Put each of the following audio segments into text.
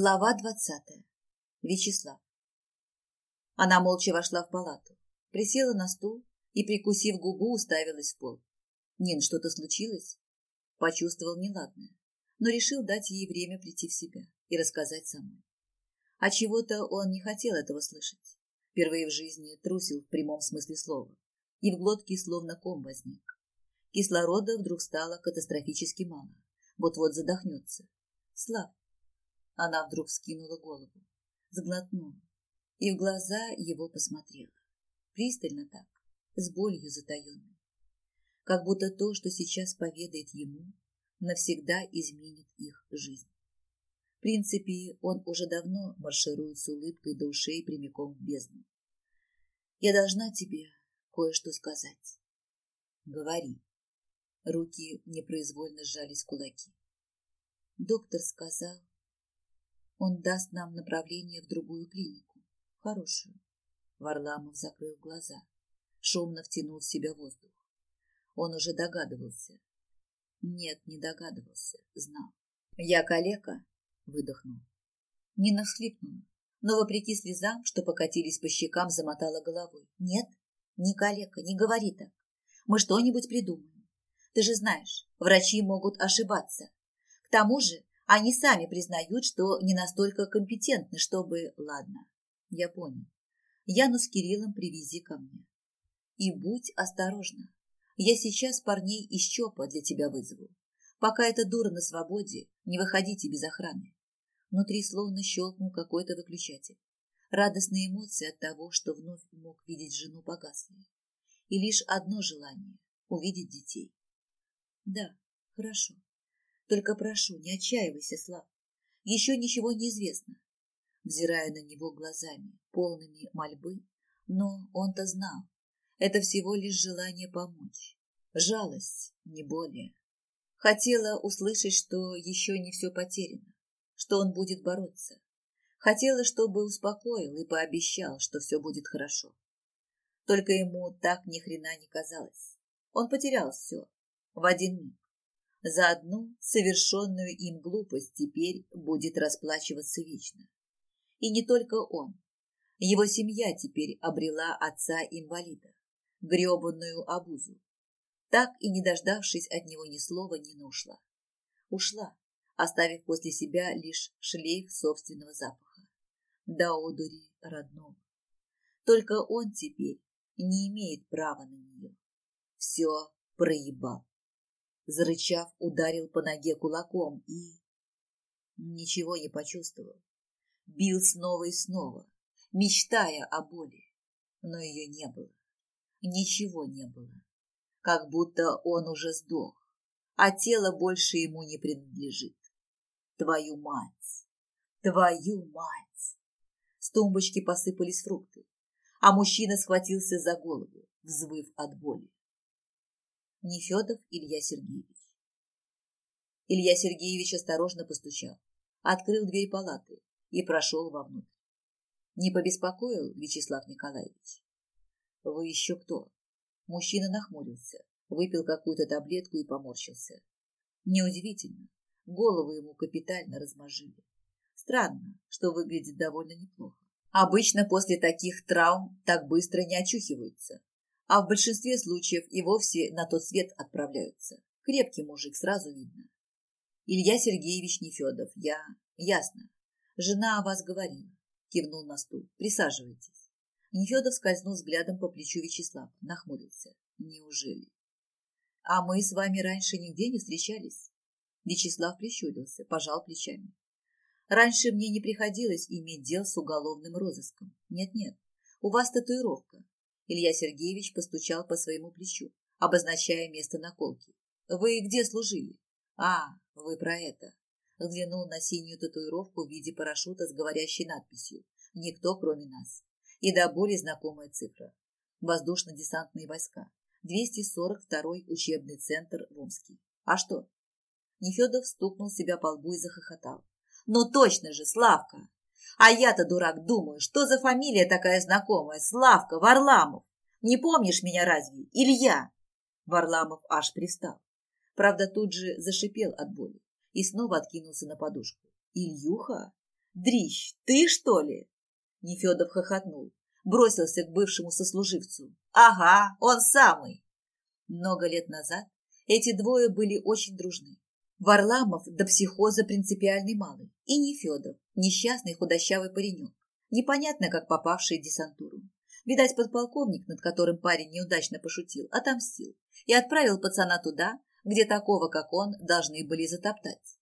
Глава двадцатая. Вячеслав. Она молча вошла в палату, присела на стул и, прикусив губу, уставилась в пол. Нин, что-то случилось? Почувствовал неладное, но решил дать ей время прийти в себя и рассказать самой. А чего-то он не хотел этого слышать. Впервые в жизни трусил в прямом смысле слова, и в глотке словно ком возник. Кислорода вдруг стало катастрофически мало, вот-вот задохнется. Слав, она вдруг вскинула голову, заглотнула и в глаза его посмотрела. Пристально так, с болью затаенной. Как будто то, что сейчас поведает ему, навсегда изменит их жизнь. В принципе, он уже давно марширует с улыбкой до ушей прямиком в бездну. «Я должна тебе кое-что сказать». «Говори». Руки непроизвольно сжались кулаки. Доктор сказал, он даст нам направление в другую клинику. Хорошую. Варламов закрыл глаза. Шумно втянул в себя воздух. Он уже догадывался. Нет, не догадывался. Знал. Я калека, выдохнул. Нина всхлипнула, но, вопреки слезам, что покатились по щекам, замотала головой. Нет, не калека, не говори так. Мы что-нибудь придумаем. Ты же знаешь, врачи могут ошибаться. К тому же они сами признают, что не настолько компетентны, чтобы... Ладно, я понял. Яну с Кириллом привези ко мне. И будь осторожна. Я сейчас парней из ЧОПа для тебя вызову. Пока эта дура на свободе, не выходите без охраны. Внутри словно щелкнул какой-то выключатель. Радостные эмоции от того, что вновь мог видеть жену погасли. И лишь одно желание — увидеть детей. Да, хорошо. Только прошу, не отчаивайся, Слав. Еще ничего не известно. Взирая на него глазами, полными мольбы, но он-то знал. Это всего лишь желание помочь. Жалость, не более. Хотела услышать, что еще не все потеряно, что он будет бороться. Хотела, чтобы успокоил и пообещал, что все будет хорошо. Только ему так ни хрена не казалось. Он потерял все в один миг. За одну совершенную им глупость теперь будет расплачиваться вечно. И не только он. Его семья теперь обрела отца-инвалида, гребанную обузу. Так и не дождавшись от него ни слова, не ушла. Ушла, оставив после себя лишь шлейф собственного запаха. До одури родного. Только он теперь не имеет права на нее. Все проебал зарычав, ударил по ноге кулаком и... Ничего не почувствовал. Бил снова и снова, мечтая о боли. Но ее не было. Ничего не было. Как будто он уже сдох, а тело больше ему не принадлежит. Твою мать! Твою мать! С тумбочки посыпались фрукты, а мужчина схватился за голову, взвыв от боли. Нефедов Илья Сергеевич. Илья Сергеевич осторожно постучал, открыл дверь палаты и прошел вовнутрь. Не побеспокоил Вячеслав Николаевич? Вы еще кто? Мужчина нахмурился, выпил какую-то таблетку и поморщился. Неудивительно, голову ему капитально размажили. Странно, что выглядит довольно неплохо. Обычно после таких травм так быстро не очухиваются а в большинстве случаев и вовсе на тот свет отправляются. Крепкий мужик, сразу видно. Илья Сергеевич Нефедов, я... Ясно. Жена о вас говорила. Кивнул на стул. Присаживайтесь. Нефедов скользнул взглядом по плечу Вячеслава, нахмурился. Неужели? А мы с вами раньше нигде не встречались? Вячеслав прищурился, пожал плечами. Раньше мне не приходилось иметь дел с уголовным розыском. Нет-нет, у вас татуировка. Илья Сергеевич постучал по своему плечу, обозначая место наколки. «Вы где служили?» «А, вы про это». Взглянул на синюю татуировку в виде парашюта с говорящей надписью «Никто, кроме нас». И до боли знакомая цифра. Воздушно-десантные войска. 242-й учебный центр в Омске. А что? Нефедов стукнул себя по лбу и захохотал. «Ну точно же, Славка! А я-то, дурак, думаю, что за фамилия такая знакомая? Славка, Варламов. Не помнишь меня разве? Илья. Варламов аж пристал. Правда, тут же зашипел от боли и снова откинулся на подушку. Ильюха? Дрищ, ты что ли? Нефедов хохотнул, бросился к бывшему сослуживцу. Ага, он самый. Много лет назад эти двое были очень дружны. Варламов до психоза принципиальный малый и Нефедов, несчастный худощавый паренек, непонятно как попавший в десантуру. Видать, подполковник, над которым парень неудачно пошутил, отомстил и отправил пацана туда, где такого, как он, должны были затоптать.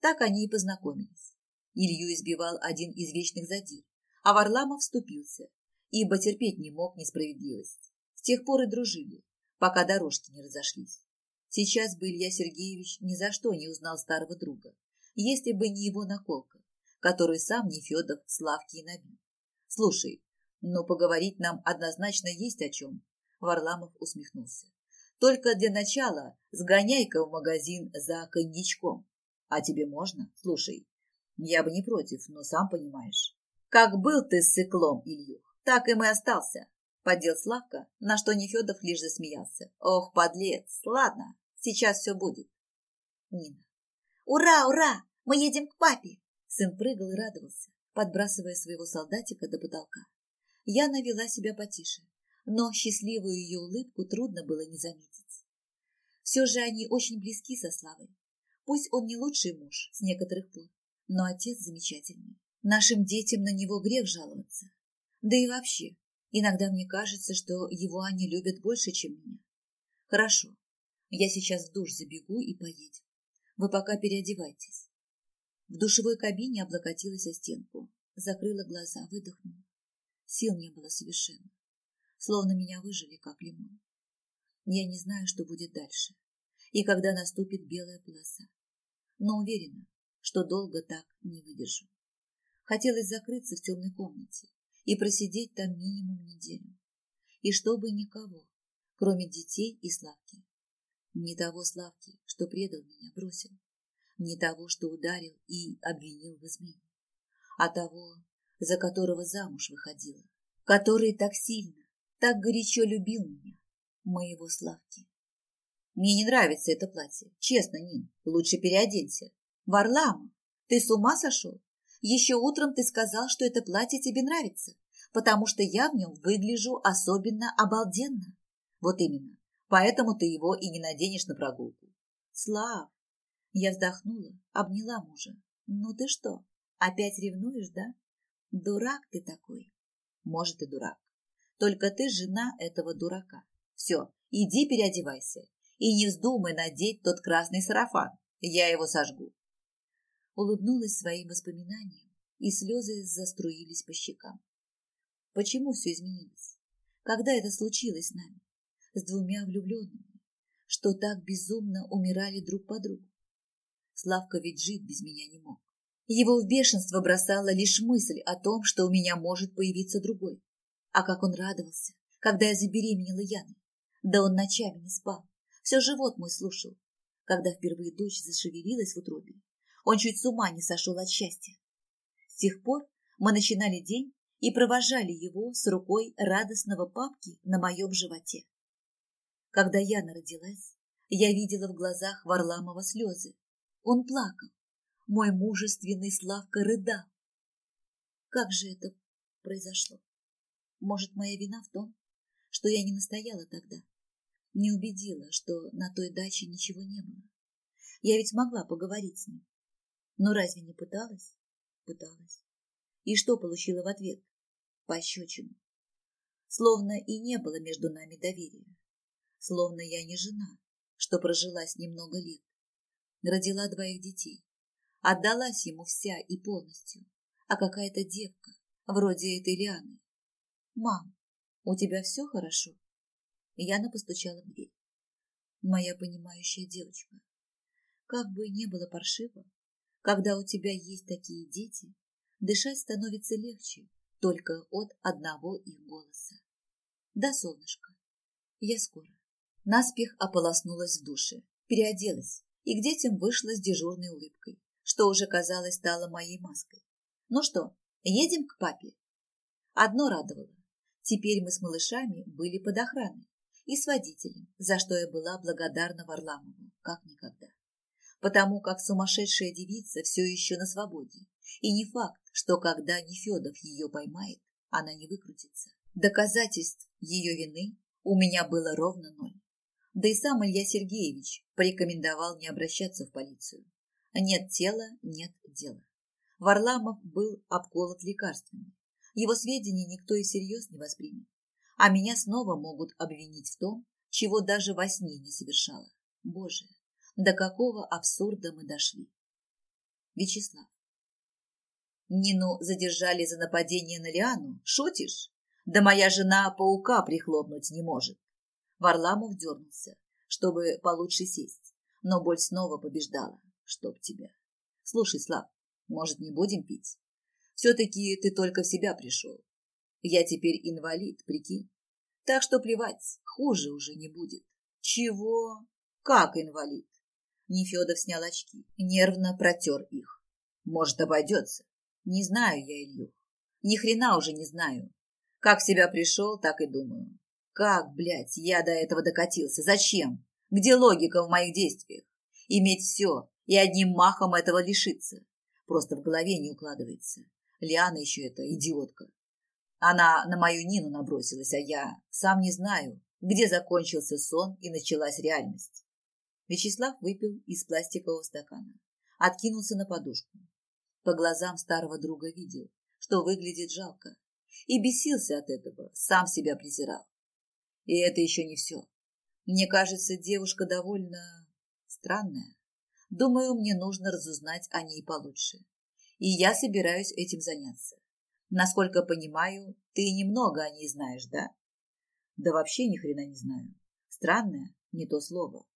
Так они и познакомились. Илью избивал один из вечных задир, а Варламов вступился, ибо терпеть не мог несправедливость. С тех пор и дружили, пока дорожки не разошлись. Сейчас бы Илья Сергеевич ни за что не узнал старого друга, если бы не его наколка, которую сам Нефедов Славки и набил. Слушай, но поговорить нам однозначно есть о чем. Варламов усмехнулся. Только для начала сгоняй-ка в магазин за коньячком. А тебе можно? Слушай, я бы не против, но сам понимаешь. Как был ты с циклом, Илюх, так и мы остался. Поддел Славка, на что Нефедов лишь засмеялся. Ох, подлец, ладно, сейчас все будет. Нина. Ура, ура, мы едем к папе. Сын прыгал и радовался, подбрасывая своего солдатика до потолка. Я навела себя потише, но счастливую ее улыбку трудно было не заметить. Все же они очень близки со Славой. Пусть он не лучший муж с некоторых пор, но отец замечательный. Нашим детям на него грех жаловаться. Да и вообще, иногда мне кажется, что его они любят больше, чем меня. Хорошо, я сейчас в душ забегу и поедем. Вы пока переодевайтесь. В душевой кабине облокотилась о стенку, закрыла глаза, выдохнула. Сил не было совершенно. Словно меня выжили, как лимон. Я не знаю, что будет дальше. И когда наступит белая полоса. Но уверена, что долго так не выдержу. Хотелось закрыться в темной комнате и просидеть там минимум неделю. И чтобы никого, кроме детей и Славки. Не того Славки, что предал меня, бросил. Не того, что ударил и обвинил в измене. А того, за которого замуж выходила, который так сильно, так горячо любил меня, моего Славки. Мне не нравится это платье, честно, Нин, лучше переоденься. Варлама, ты с ума сошел? Еще утром ты сказал, что это платье тебе нравится, потому что я в нем выгляжу особенно обалденно. Вот именно, поэтому ты его и не наденешь на прогулку. Слав, я вздохнула, обняла мужа. Ну ты что, опять ревнуешь, да? Дурак ты такой. Может, и дурак. Только ты жена этого дурака. Все, иди переодевайся. И не вздумай надеть тот красный сарафан. Я его сожгу. Улыбнулась своим воспоминаниям, и слезы заструились по щекам. Почему все изменилось? Когда это случилось с нами? С двумя влюбленными, что так безумно умирали друг по другу. Славка ведь жить без меня не мог. Его в бешенство бросала лишь мысль о том, что у меня может появиться другой. А как он радовался, когда я забеременела Яной. Да он ночами не спал, все живот мой слушал. Когда впервые дочь зашевелилась в утробе, он чуть с ума не сошел от счастья. С тех пор мы начинали день и провожали его с рукой радостного папки на моем животе. Когда Яна родилась, я видела в глазах Варламова слезы. Он плакал, мой мужественный Славка рыдал. Как же это произошло? Может, моя вина в том, что я не настояла тогда, не убедила, что на той даче ничего не было. Я ведь могла поговорить с ним. Но разве не пыталась? Пыталась. И что получила в ответ? Пощечину. Словно и не было между нами доверия. Словно я не жена, что прожила с ним много лет. Родила двоих детей отдалась ему вся и полностью, а какая-то девка, вроде этой Лианы. «Мам, у тебя все хорошо?» Яна постучала в дверь. Моя понимающая девочка. Как бы не было паршиво, когда у тебя есть такие дети, дышать становится легче только от одного их голоса. Да, солнышко, я скоро. Наспех ополоснулась в душе, переоделась и к детям вышла с дежурной улыбкой что уже, казалось, стало моей маской. Ну что, едем к папе? Одно радовало. Теперь мы с малышами были под охраной и с водителем, за что я была благодарна Варламову, как никогда. Потому как сумасшедшая девица все еще на свободе И не факт, что когда Нефедов ее поймает, она не выкрутится. Доказательств ее вины у меня было ровно ноль. Да и сам Илья Сергеевич порекомендовал не обращаться в полицию. Нет тела, нет дела. Варламов был обколот лекарствами. Его сведения никто и всерьез не воспримет. А меня снова могут обвинить в том, чего даже во сне не совершала. Боже, до какого абсурда мы дошли. Вячеслав. Нину задержали за нападение на Лиану? Шутишь? Да моя жена паука прихлопнуть не может. Варламов дернулся, чтобы получше сесть, но боль снова побеждала. Чтоб тебя. Слушай, Слав, может, не будем пить? Все-таки ты только в себя пришел. Я теперь инвалид, прикинь. Так что плевать, хуже уже не будет. Чего? Как инвалид? Нефедов снял очки, нервно протер их. Может, обойдется? Не знаю я Илью. Ни хрена уже не знаю. Как себя пришел, так и думаю. Как, блядь, я до этого докатился? Зачем? Где логика в моих действиях? Иметь все и одним махом этого лишиться. Просто в голове не укладывается. Лиана еще эта идиотка. Она на мою Нину набросилась, а я сам не знаю, где закончился сон и началась реальность. Вячеслав выпил из пластикового стакана, откинулся на подушку. По глазам старого друга видел, что выглядит жалко, и бесился от этого, сам себя презирал. И это еще не все. Мне кажется, девушка довольно странная. Думаю, мне нужно разузнать о ней получше. И я собираюсь этим заняться. Насколько понимаю, ты немного о ней знаешь, да? Да вообще ни хрена не знаю. Странная, не то слово.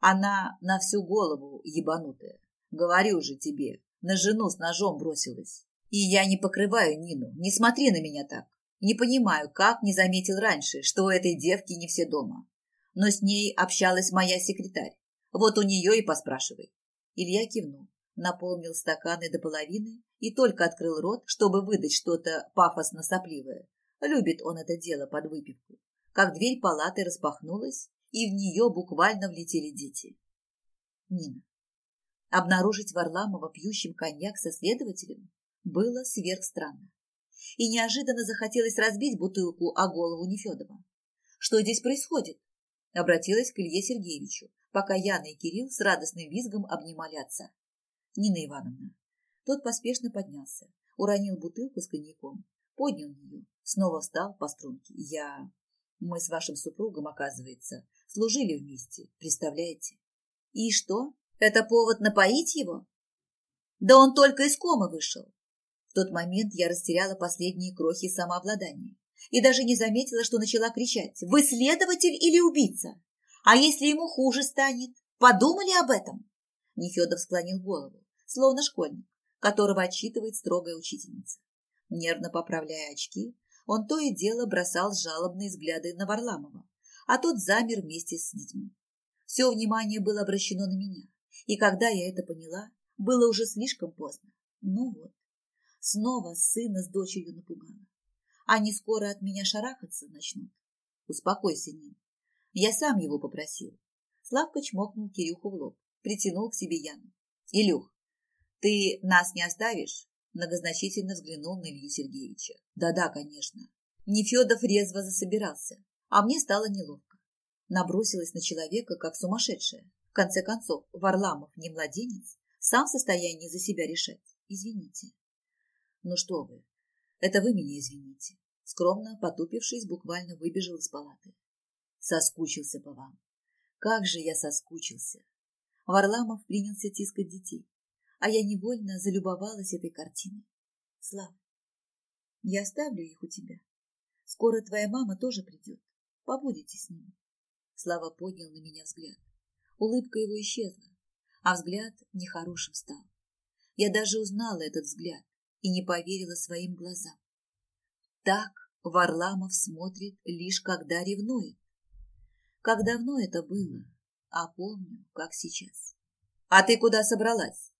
Она на всю голову ебанутая. Говорю же тебе, на жену с ножом бросилась. И я не покрываю Нину, не смотри на меня так. Не понимаю, как не заметил раньше, что у этой девки не все дома. Но с ней общалась моя секретарь. Вот у нее и поспрашивай. Илья кивнул, наполнил стаканы до половины и только открыл рот, чтобы выдать что-то пафосно-сопливое. Любит он это дело под выпивку. Как дверь палаты распахнулась, и в нее буквально влетели дети. Нина. Обнаружить Варламова пьющим коньяк со следователем было сверхстранно. И неожиданно захотелось разбить бутылку о голову Нефедова. «Что здесь происходит?» Обратилась к Илье Сергеевичу, пока Яна и Кирилл с радостным визгом обнимали отца. «Нина Ивановна». Тот поспешно поднялся, уронил бутылку с коньяком, поднял ее, снова встал по струнке. «Я... Мы с вашим супругом, оказывается, служили вместе, представляете?» «И что? Это повод напоить его?» «Да он только из комы вышел. В тот момент я растеряла последние крохи самообладания и даже не заметила, что начала кричать «Вы следователь или убийца? А если ему хуже станет? Подумали об этом?» Нефедов склонил голову, словно школьник, которого отчитывает строгая учительница. Нервно поправляя очки, он то и дело бросал жалобные взгляды на Варламова, а тот замер вместе с детьми. Все внимание было обращено на меня, и когда я это поняла, было уже слишком поздно. Ну вот, Снова сына с дочерью напугала. Они скоро от меня шарахаться начнут. Успокойся, Нин. Я сам его попросил. Славка чмокнул Кирюху в лоб, притянул к себе Яну. Илюх, ты нас не оставишь? Многозначительно взглянул на Илью Сергеевича. Да-да, конечно. Нефедов резво засобирался, а мне стало неловко. Набросилась на человека, как сумасшедшая. В конце концов, Варламов не младенец, сам в состоянии за себя решать. Извините. Ну что вы, это вы меня извините. Скромно, потупившись, буквально выбежал из палаты. Соскучился по вам. Как же я соскучился. Варламов принялся тискать детей, а я невольно залюбовалась этой картиной. Слава, я оставлю их у тебя. Скоро твоя мама тоже придет. Побудете с ними. Слава поднял на меня взгляд. Улыбка его исчезла, а взгляд нехорошим стал. Я даже узнала этот взгляд, и не поверила своим глазам. Так Варламов смотрит лишь когда ревнует. Как давно это было, а помню, как сейчас. А ты куда собралась?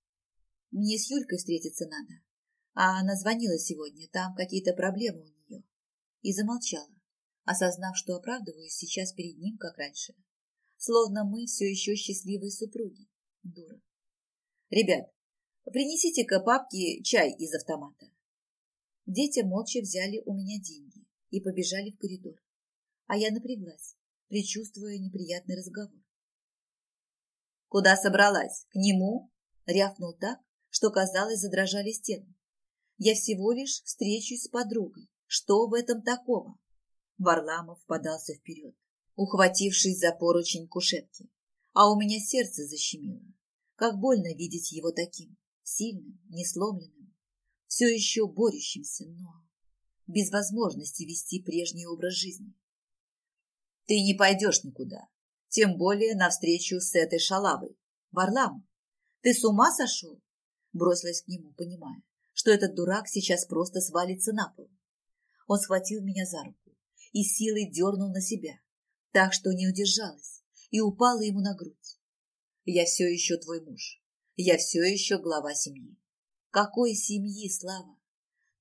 Мне с Юлькой встретиться надо. А она звонила сегодня, там какие-то проблемы у нее. И замолчала, осознав, что оправдываюсь сейчас перед ним, как раньше. Словно мы все еще счастливые супруги. Дура. Ребят, Принесите-ка папке чай из автомата. Дети молча взяли у меня деньги и побежали в коридор. А я напряглась, предчувствуя неприятный разговор. «Куда собралась? К нему?» Рявкнул так, что, казалось, задрожали стены. «Я всего лишь встречусь с подругой. Что в этом такого?» Варламов подался вперед, ухватившись за поручень кушетки. А у меня сердце защемило. Как больно видеть его таким, сильным, несломленным, все еще борющимся, но без возможности вести прежний образ жизни. Ты не пойдешь никуда, тем более навстречу с этой шалавой. Варламов, ты с ума сошел? Бросилась к нему, понимая, что этот дурак сейчас просто свалится на пол. Он схватил меня за руку и силой дернул на себя, так что не удержалась и упала ему на грудь. Я все еще твой муж. Я все еще глава семьи. Какой семьи, Слава?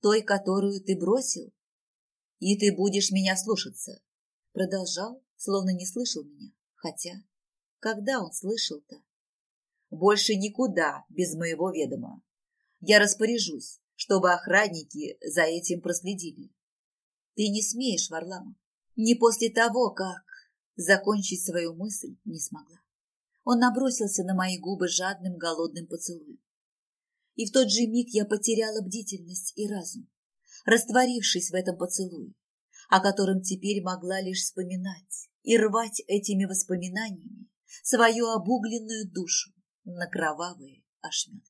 Той, которую ты бросил? И ты будешь меня слушаться. Продолжал, словно не слышал меня. Хотя, когда он слышал-то? Больше никуда без моего ведома. Я распоряжусь, чтобы охранники за этим проследили. Ты не смеешь, Варламов. Не после того, как... Закончить свою мысль не смогла. Он набросился на мои губы жадным голодным поцелуем. И в тот же миг я потеряла бдительность и разум, растворившись в этом поцелуе, о котором теперь могла лишь вспоминать и рвать этими воспоминаниями свою обугленную душу на кровавые ошметки.